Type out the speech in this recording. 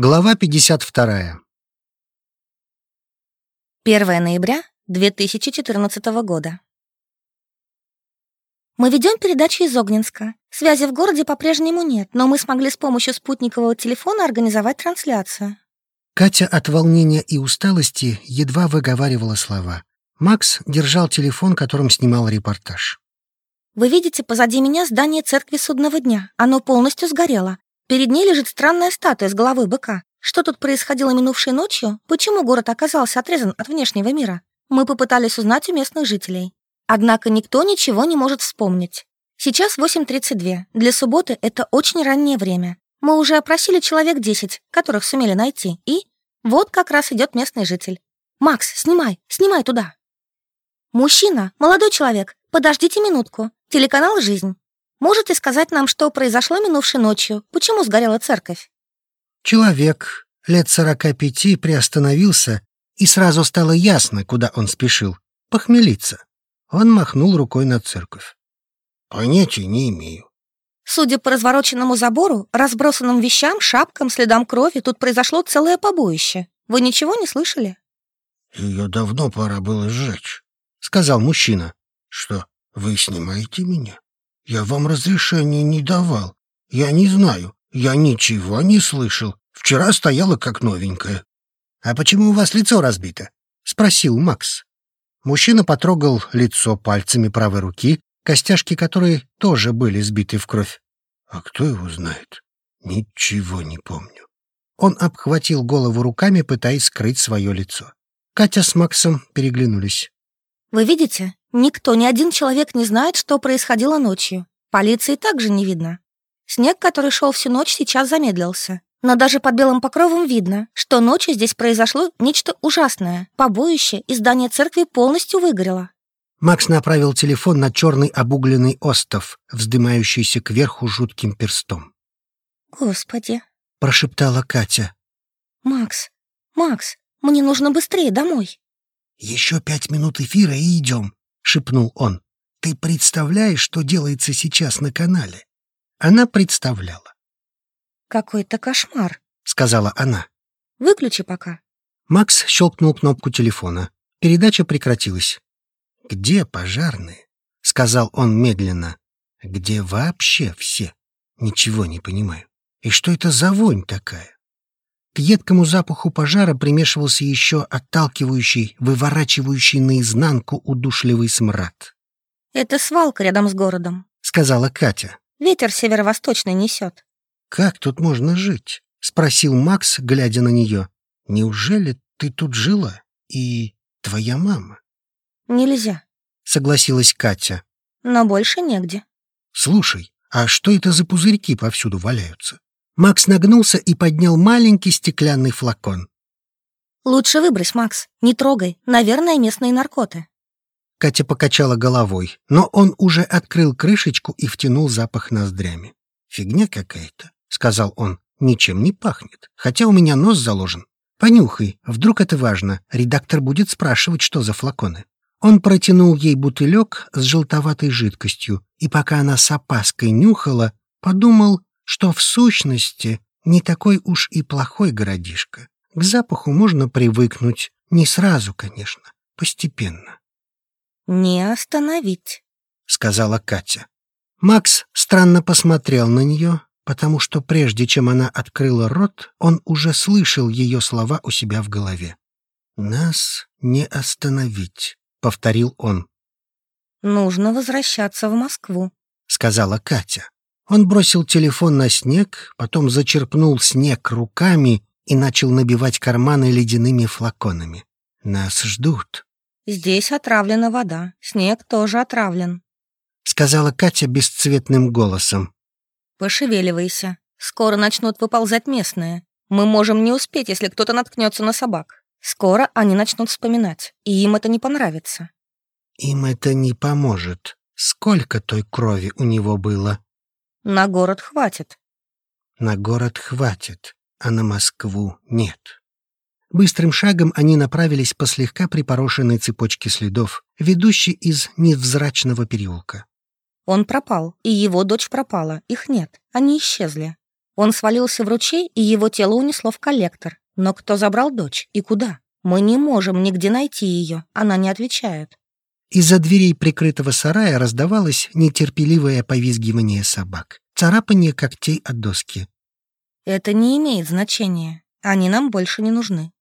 Глава 52. 1 ноября 2014 года. Мы ведем передачу из Огненска. Связи в городе по-прежнему нет, но мы смогли с помощью спутникового телефона организовать трансляцию. Катя от волнения и усталости едва выговаривала слова. Макс держал телефон, которым снимал репортаж. Вы видите позади меня здание церкви судного дня. Оно полностью сгорело. Перед ней лежит странная статуя с головой быка. Что тут происходило минувшей ночью? Почему город оказался отрезан от внешнего мира? Мы попытались узнать у местных жителей. Однако никто ничего не может вспомнить. Сейчас 8.32. Для субботы это очень раннее время. Мы уже опросили человек 10, которых сумели найти. И вот как раз идет местный житель. «Макс, снимай, снимай туда!» «Мужчина, молодой человек, подождите минутку. Телеканал «Жизнь». Можете сказать нам, что произошло минувшей ночью? Почему сгорела церковь?» Человек лет сорока пяти приостановился, и сразу стало ясно, куда он спешил — похмелиться. Он махнул рукой на церковь. «Понятия не имею». Судя по развороченному забору, разбросанным вещам, шапкам, следам крови, тут произошло целое побоище. Вы ничего не слышали? «Ее давно пора было сжечь», — сказал мужчина. «Что, вы снимаете меня?» Я вам разрешения не давал. Я не знаю. Я ничего не слышал. Вчера стояла как новенькая. А почему у вас лицо разбито? Спросил Макс. Мужчина потрогал лицо пальцами правой руки, костяшки которой тоже были сбиты в кровь. А кто его знает? Ничего не помню. Он обхватил голову руками, пытаясь скрыть свое лицо. Катя с Максом переглянулись. «Вы видите? Никто, ни один человек не знает, что происходило ночью. Полиции также не видно. Снег, который шел всю ночь, сейчас замедлился. Но даже под белым покровом видно, что ночью здесь произошло нечто ужасное. Побоище и здание церкви полностью выгорело. Макс направил телефон на черный обугленный остов, вздымающийся кверху жутким перстом. «Господи!» — прошептала Катя. «Макс, Макс, мне нужно быстрее домой!» «Еще пять минут эфира и идем», — шепнул он. «Ты представляешь, что делается сейчас на канале?» Она представляла. «Какой-то кошмар», — сказала она. «Выключи пока». Макс щелкнул кнопку телефона. Передача прекратилась. «Где пожарные?» — сказал он медленно. «Где вообще все? Ничего не понимаю. И что это за вонь такая?» К едкому запаху пожара примешивался еще отталкивающий, выворачивающий наизнанку удушливый смрад. «Это свалка рядом с городом», — сказала Катя. «Ветер северо-восточный несет». «Как тут можно жить?» — спросил Макс, глядя на нее. «Неужели ты тут жила? И твоя мама?» «Нельзя», — согласилась Катя. «Но больше негде». «Слушай, а что это за пузырьки повсюду валяются?» Макс нагнулся и поднял маленький стеклянный флакон. «Лучше выбрось, Макс. Не трогай. Наверное, местные наркоты». Катя покачала головой, но он уже открыл крышечку и втянул запах ноздрями. «Фигня какая-то», — сказал он. «Ничем не пахнет, хотя у меня нос заложен. Понюхай, вдруг это важно. Редактор будет спрашивать, что за флаконы». Он протянул ей бутылек с желтоватой жидкостью, и пока она с опаской нюхала, подумал, что в сущности не такой уж и плохой городишко. К запаху можно привыкнуть, не сразу, конечно, постепенно. «Не остановить», — сказала Катя. Макс странно посмотрел на нее, потому что прежде чем она открыла рот, он уже слышал ее слова у себя в голове. «Нас не остановить», — повторил он. «Нужно возвращаться в Москву», — сказала Катя. Он бросил телефон на снег, потом зачерпнул снег руками и начал набивать карманы ледяными флаконами. «Нас ждут». «Здесь отравлена вода. Снег тоже отравлен», — сказала Катя бесцветным голосом. «Пошевеливайся. Скоро начнут выползать местные. Мы можем не успеть, если кто-то наткнется на собак. Скоро они начнут вспоминать, и им это не понравится». «Им это не поможет. Сколько той крови у него было?» На город хватит. На город хватит, а на Москву нет. Быстрым шагом они направились по слегка припорошенной цепочке следов, ведущей из невзрачного переулка. Он пропал, и его дочь пропала. Их нет, они исчезли. Он свалился в ручей, и его тело унесло в коллектор. Но кто забрал дочь и куда? Мы не можем нигде найти ее, она не отвечает. Из-за дверей прикрытого сарая раздавалось нетерпеливое повизгивание собак, царапание когтей от доски. Это не имеет значения. Они нам больше не нужны.